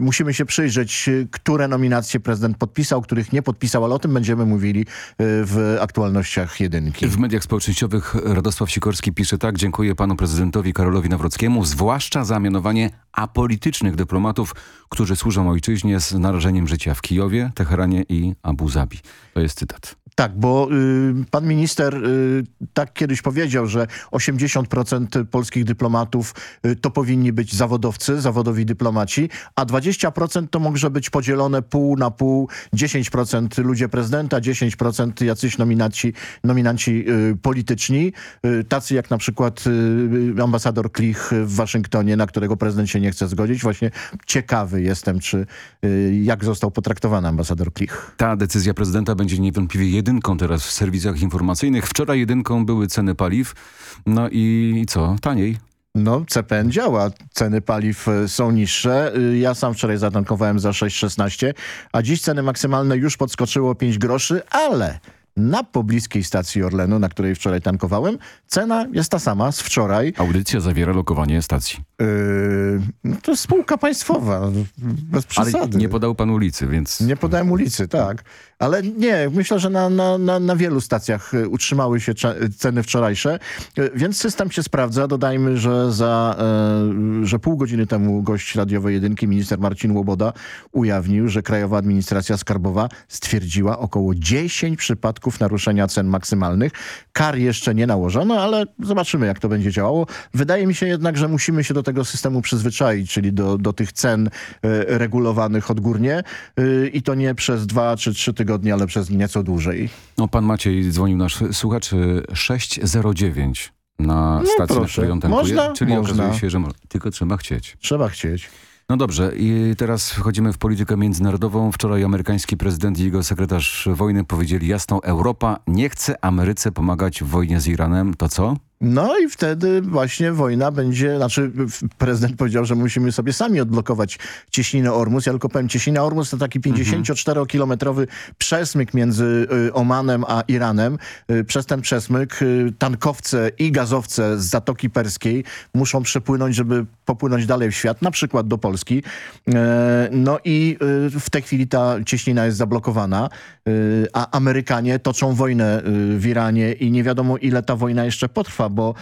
Musimy się przyjrzeć, które nominacje prezydent podpisał, których nie podpisał, ale o tym będziemy mówili w aktualnościach jedynki. W mediach społecznościowych Radosław Sikorski pisze tak, dziękuję panu prezydentowi Karolowi Nawrockiemu, zwłaszcza za mianowanie apolitycznych dyplomatów, którzy służą ojczyźnie z narażeniem życia w Kijowie, Teheranie i Abu Zabi. To jest cytat. Tak, bo y, pan minister y, tak kiedyś powiedział, że 80% polskich dyplomatów y, to powinni być zawodowcy, zawodowi dyplomaci, a 20% to może być podzielone pół na pół, 10% ludzie prezydenta, 10% jacyś nominaci, nominanci y, polityczni, y, tacy jak na przykład y, ambasador Klich w Waszyngtonie, na którego prezydent się nie chce zgodzić. Właśnie ciekawy jestem, czy jak został potraktowany ambasador Klich. Ta decyzja prezydenta będzie niewątpliwie jedynką teraz w serwisach informacyjnych. Wczoraj jedynką były ceny paliw. No i co? Taniej. No, CPN działa, ceny paliw e, są niższe. Y, Ja sam wczoraj zatankowałem za 6,16, a dziś ceny maksymalne już podskoczyło 5 groszy, ale na pobliskiej stacji Orlenu, na której wczoraj tankowałem, cena jest ta sama z wczoraj. Audycja zawiera lokowanie stacji. Yy, no to jest spółka państwowa, bez przesady. Ale nie podał pan ulicy, więc... Nie podałem ulicy, tak. Ale nie, myślę, że na, na, na, na wielu stacjach y, utrzymały się ceny wczorajsze, Y, więc system się sprawdza. Dodajmy, że za e, że pół godziny temu gość radiowej jedynki, minister Marcin Łoboda, ujawnił, że Krajowa Administracja Skarbowa stwierdziła około 10 przypadków naruszenia cen maksymalnych. Kar jeszcze nie nałożono, ale zobaczymy, jak to będzie działało. Wydaje mi się jednak, że musimy się do tego systemu przyzwyczaić, czyli do, do tych cen e, regulowanych odgórnie y, i to nie przez dwa czy trzy tygodnie, ale przez nieco dłużej. No, pan Maciej dzwonił nasz słuchacz y, 609. na No stacji, na proszę. której on tankuje? Można? Czyli Można. okazuje się, że mo- tylko trzeba chcieć. Trzeba chcieć. No dobrze, i teraz wchodzimy w politykę międzynarodową. Wczoraj amerykański prezydent i jego sekretarz wojny powiedzieli jasno, Europa nie chce Ameryce pomagać w wojnie z Iranem. To co? No i wtedy właśnie wojna będzie, znaczy prezydent powiedział, że musimy sobie sami odblokować cieśninę Ormus. Ja tylko powiem, cieśnina Ormus to taki 54-kilometrowy przesmyk między y, Omanem a Iranem. Y, Przez ten przesmyk y, tankowce i gazowce z Zatoki Perskiej muszą przepłynąć, żeby popłynąć dalej w świat, na przykład do Polski. E, No i w tej chwili ta cieśnina jest zablokowana, a Amerykanie toczą wojnę w Iranie i nie wiadomo ile ta wojna jeszcze potrwa, bo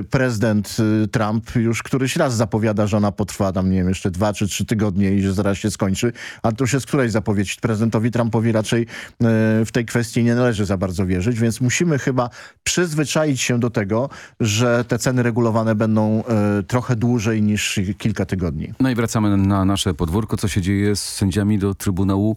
y, prezydent y, Trump już któryś raz zapowiada, że ona potrwa tam, nie wiem, jeszcze dwa czy trzy tygodnie i że zaraz się skończy. A to już jest któraś zapowiedź. Prezydentowi Trumpowi raczej y, w tej kwestii nie należy za bardzo wierzyć, więc musimy chyba przyzwyczaić się do tego, że te ceny regulowane będą trochę dłużej niż kilka tygodni. No i wracamy na nasze podwórko. Co się dzieje z sędziami do Trybunału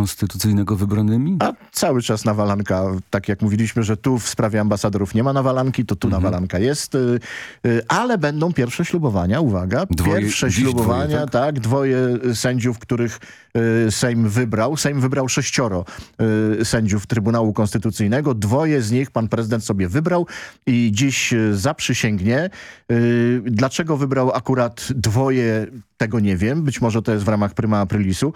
Konstytucyjnego wybranymi? A cały czas nawalanka, tak jak mówiliśmy, że tu w sprawie ambasadorów nie ma nawalanki, to tu nawalanka jest, y, y, ale będą pierwsze ślubowania, uwaga, Dwoje- pierwsze ślubowania, dwoje, tak? tak? dwoje sędziów, których Sejm wybrał. Sejm wybrał sześcioro y, sędziów Trybunału Konstytucyjnego, dwoje z nich pan prezydent sobie wybrał i dziś y, zaprzysięgnie. Y, Dlaczego wybrał akurat dwoje, tego nie wiem, być może to jest w ramach Prima Aprilisu.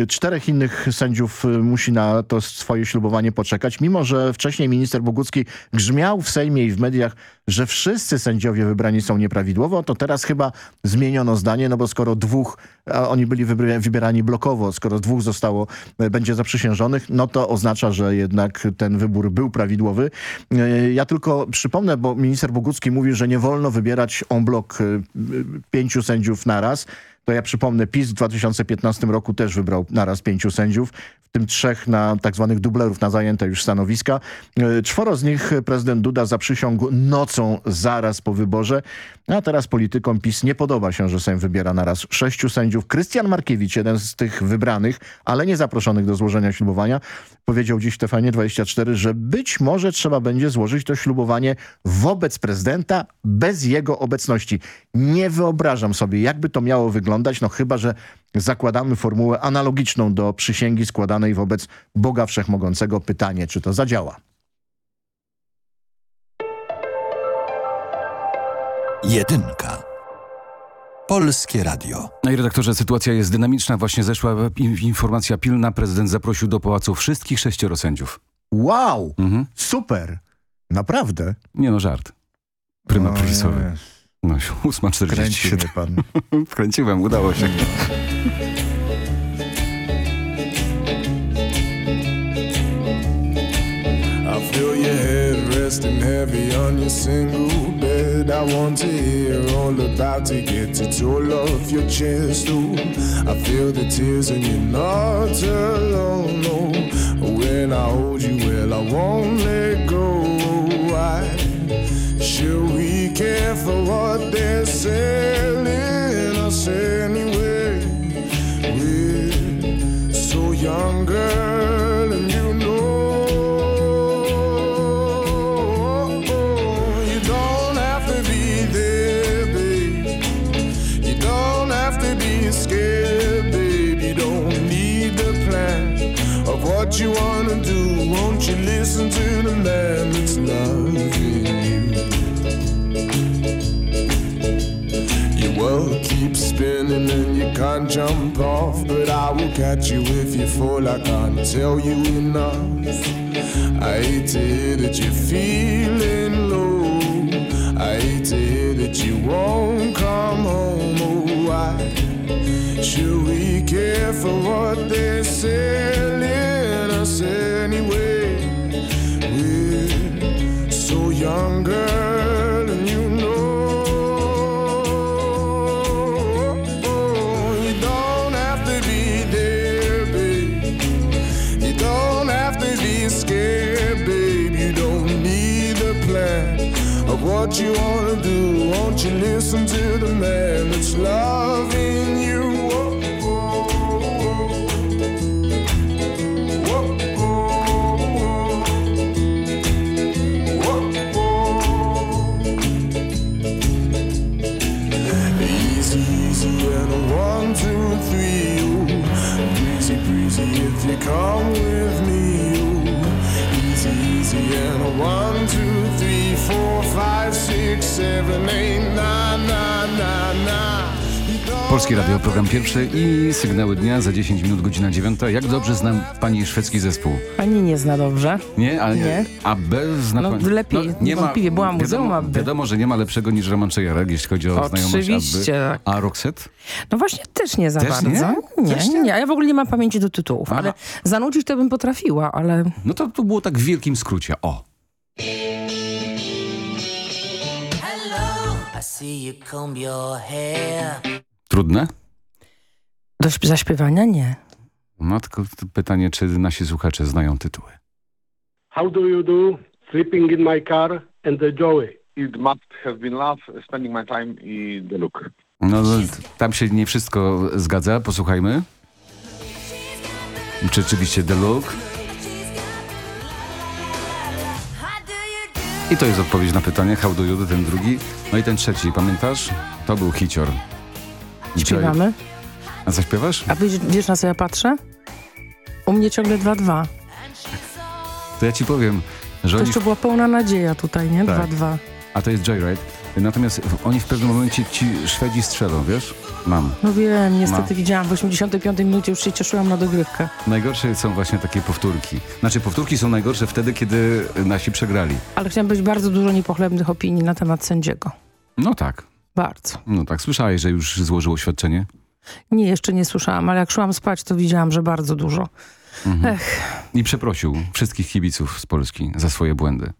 Y, Czterech innych sędziów y, musi na to swoje ślubowanie poczekać, mimo że wcześniej minister Bogucki grzmiał w Sejmie i w mediach, że wszyscy sędziowie wybrani są nieprawidłowo, to teraz chyba zmieniono zdanie, no bo skoro dwóch, a oni byli wybierani blokowo, skoro dwóch zostało, e, będzie zaprzysiężonych, no to oznacza, że jednak ten wybór był prawidłowy. E, Ja tylko przypomnę, bo minister Bogucki mówi, że nie wolno wybierać en bloc e, e, pięciu sędziów naraz. To ja przypomnę, PiS w 2015 roku też wybrał naraz pięciu sędziów, w tym trzech na tak zwanych dublerów na zajęte już stanowiska. E, Czworo z nich prezydent Duda zaprzysiągł nocą zaraz po wyborze, a teraz politykom PiS nie podoba się, że Sejm wybiera naraz sześciu sędziów. Krystian Markiewicz, jeden z tych wybranych, ale nie zaproszonych do złożenia ślubowania, powiedział dziś w TVN24, że być może trzeba będzie złożyć to ślubowanie wobec prezydenta bez jego obecności. Nie wyobrażam sobie, jakby to miało wyglądać, no chyba, że zakładamy formułę analogiczną do przysięgi składanej wobec Boga Wszechmogącego. Pytanie, czy to zadziała? Jedynka. Polskie Radio. No i redaktorze, sytuacja jest dynamiczna. Właśnie zeszła in- informacja pilna. Prezydent zaprosił do pałacu wszystkich sześcioro sędziów. Wow! Super! Naprawdę? Nie no, żart. Pryma O No, Kręci 8.47. mnie pan. Wkręciłem, udało się. I feel your head resting heavy on your single bed. I want to hear all about to get it all off your chest. Ooh, I feel the tears and you're not alone. No, when I hold you, well, I won't let go. Why should we care for what they're selling us anyway? We're so young, girl, and you know. You don't have to be there, babe. You don't have to be scared, babe. You don't need the plan of what you wanna do. Won't you listen to jump off. But I will catch you if you fall. I can't tell you enough. I hate to hear that you're feeling low. I hate to hear that you won't come home. Oh, why should we care for what they're selling listen to the man Polskie Radio, program pierwszy i sygnały dnia za 10 minut, godzina 9. Jak dobrze znam pani szwedzki zespół? Pani nie zna dobrze. Nie, ale Nie. A B zna No, pani- lepiej, niewątpliwie. Byłam w muzeum wiadomo, wiadomo, że nie ma lepszego niż Roman Czajarek, jeśli chodzi o znajomość Oczywiście, Abby. A Roxette? No właśnie też nie za Też bardzo. nie? Nie, Też nie, nie. Ja w ogóle nie mam pamięci do tytułów, ale zanucić to bym potrafiła, ale... No to, to było tak w wielkim skrócie. O. I see you comb your hair. Trudne? Do śp- zaśpiewania nie. No tylko to pytanie, czy nasi słuchacze znają tytuły. How do you do? Sleeping in my car and the Joey. It must have been love, spending my time i the look. No tam się nie wszystko zgadza, posłuchajmy. Czy rzeczywiście The Look? I to jest odpowiedź na pytanie, how do you do, ten drugi. No i ten trzeci, pamiętasz? To był hicior. Śpiewamy? A zaśpiewasz? A wiesz, wiesz na co ja patrzę? U mnie ciągle 2-2. To ja ci powiem, że To oni... jeszcze była pełna nadzieja tutaj, nie? Tak. 2-2. A to jest Joyride. Natomiast oni w pewnym momencie ci Szwedzi strzelą, wiesz? Mam. No wiem, niestety No. widziałam. W 85 minucie już się cieszyłam na dogrywkę. Najgorsze są właśnie takie powtórki. Znaczy powtórki są najgorsze wtedy, kiedy nasi przegrali. Ale chciałam być bardzo dużo niepochlebnych opinii na temat sędziego. No tak. Bardzo. No tak, słyszałeś, że już złożył oświadczenie? Nie, jeszcze nie słyszałam, ale jak szłam spać, to widziałam, że bardzo dużo. Mhm. Ech, I przeprosił wszystkich kibiców z Polski za swoje błędy.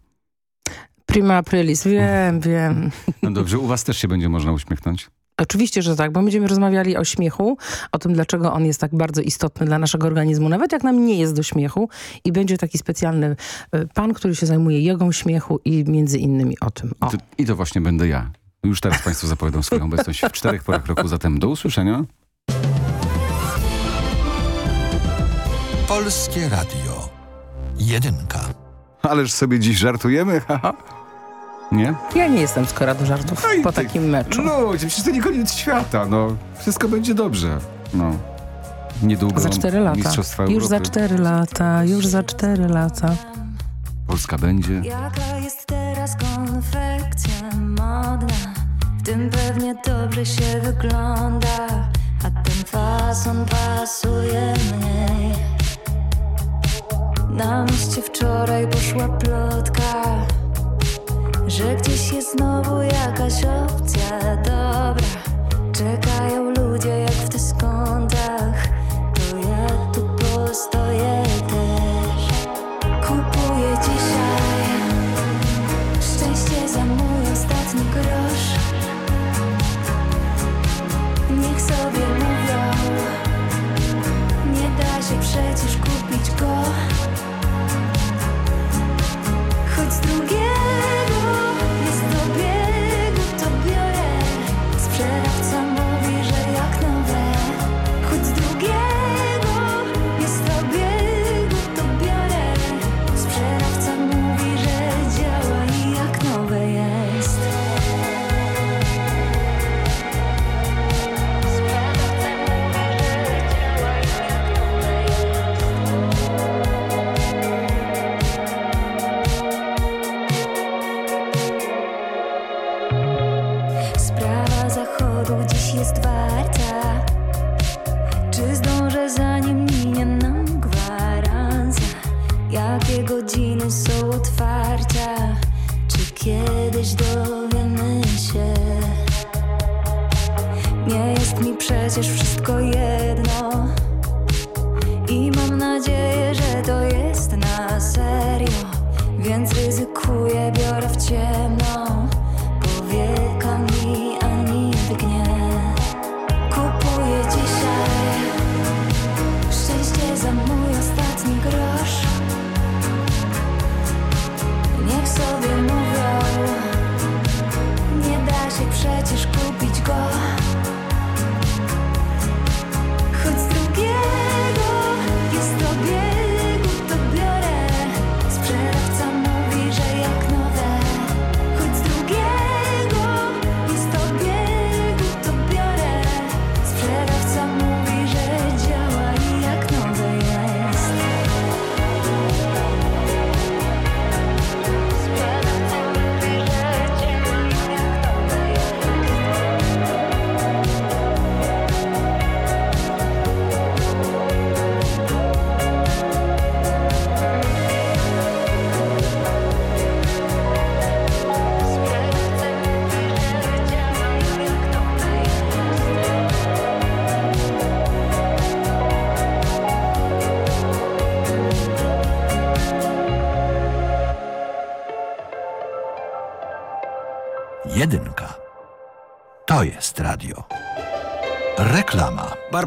prima aprilis, wiem, wiem. No dobrze, u was też się będzie można uśmiechnąć? Oczywiście, że tak, bo będziemy rozmawiali o śmiechu, o tym, dlaczego on jest tak bardzo istotny dla naszego organizmu, nawet jak nam nie jest do śmiechu. I będzie taki specjalny y, pan, który się zajmuje jogą śmiechu i między innymi o tym. O. I to, I to właśnie będę ja. Już teraz Państwu zapowiadam swoją obecność w czterech porach roku, zatem do usłyszenia. Polskie Radio. Jedynka. Ależ sobie dziś żartujemy, haha. Nie? Ja nie jestem skora do żartów po takim meczu. Ludzie, przecież to nie koniec świata, no. Wszystko będzie dobrze. No. Niedługo Za cztery lata. Mistrzostwa Już za Europy. cztery lata, już za cztery lata. Polska będzie. Jaka jest teraz konfekcja modna? Tym pewnie dobrze się wygląda, a ten fason pasuje mniej. Na mieście wczoraj poszła plotka, że gdzieś jest znowu jakaś opcja dobra. Czekają ludzie jak w dyskontach, przecież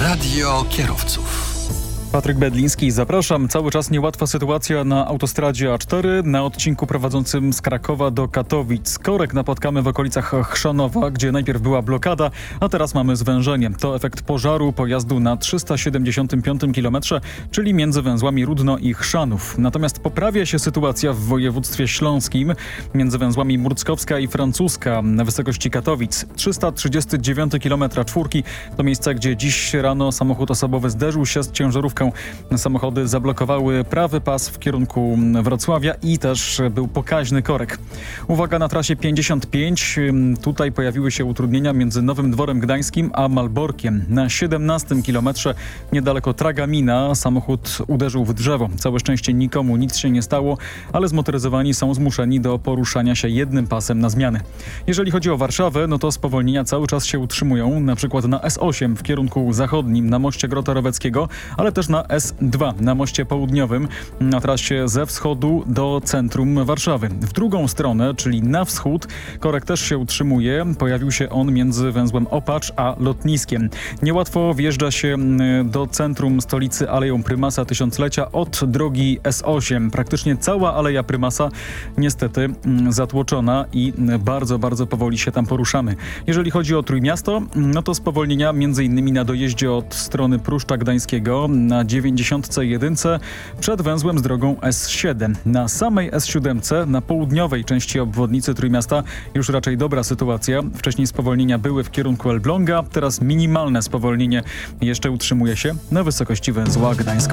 Radio kierowców. Patryk Bedliński, zapraszam. Cały czas niełatwa sytuacja na autostradzie A4 na odcinku prowadzącym z Krakowa do Katowic. Korek napotkamy w okolicach Chrzanowa, gdzie najpierw była blokada, a teraz mamy zwężenie. To efekt pożaru pojazdu na 375 km, czyli między węzłami Rudno i Chrzanów. Natomiast poprawia się sytuacja w województwie śląskim między węzłami Murckowska i Francuska na wysokości Katowic. 339 km czwórki to miejsce, gdzie dziś rano samochód osobowy zderzył się z ciężarówką Samochody zablokowały prawy pas w kierunku Wrocławia i też był pokaźny korek. Uwaga na trasie 55. Tutaj pojawiły się utrudnienia między Nowym Dworem Gdańskim a Malborkiem. Na 17 kilometrze niedaleko Tragamina samochód uderzył w drzewo. Całe szczęście nikomu nic się nie stało, ale zmotoryzowani są zmuszeni do poruszania się jednym pasem na zmianę. Jeżeli chodzi o Warszawę, no to spowolnienia cały czas się utrzymują, na przykład na S8 w kierunku zachodnim na moście Grota Roweckiego, ale też na S2 na moście południowym na trasie ze wschodu do centrum Warszawy. W drugą stronę, czyli na wschód, korek też się utrzymuje. Pojawił się on między węzłem Opacz a lotniskiem. Niełatwo wjeżdża się mm, do centrum stolicy Aleją Prymasa Tysiąclecia od drogi S8. Praktycznie cała Aleja Prymasa niestety mm, zatłoczona i mm, bardzo, bardzo powoli się tam poruszamy. Jeżeli chodzi o Trójmiasto, no to spowolnienia między innymi na dojeździe od strony Pruszcza Gdańskiego na 91 przed węzłem z drogą S7. Na samej S7 na południowej części obwodnicy Trójmiasta już raczej dobra sytuacja. Wcześniej spowolnienia były w kierunku Elbląga, teraz minimalne spowolnienie jeszcze utrzymuje się na wysokości węzła Gdańsk.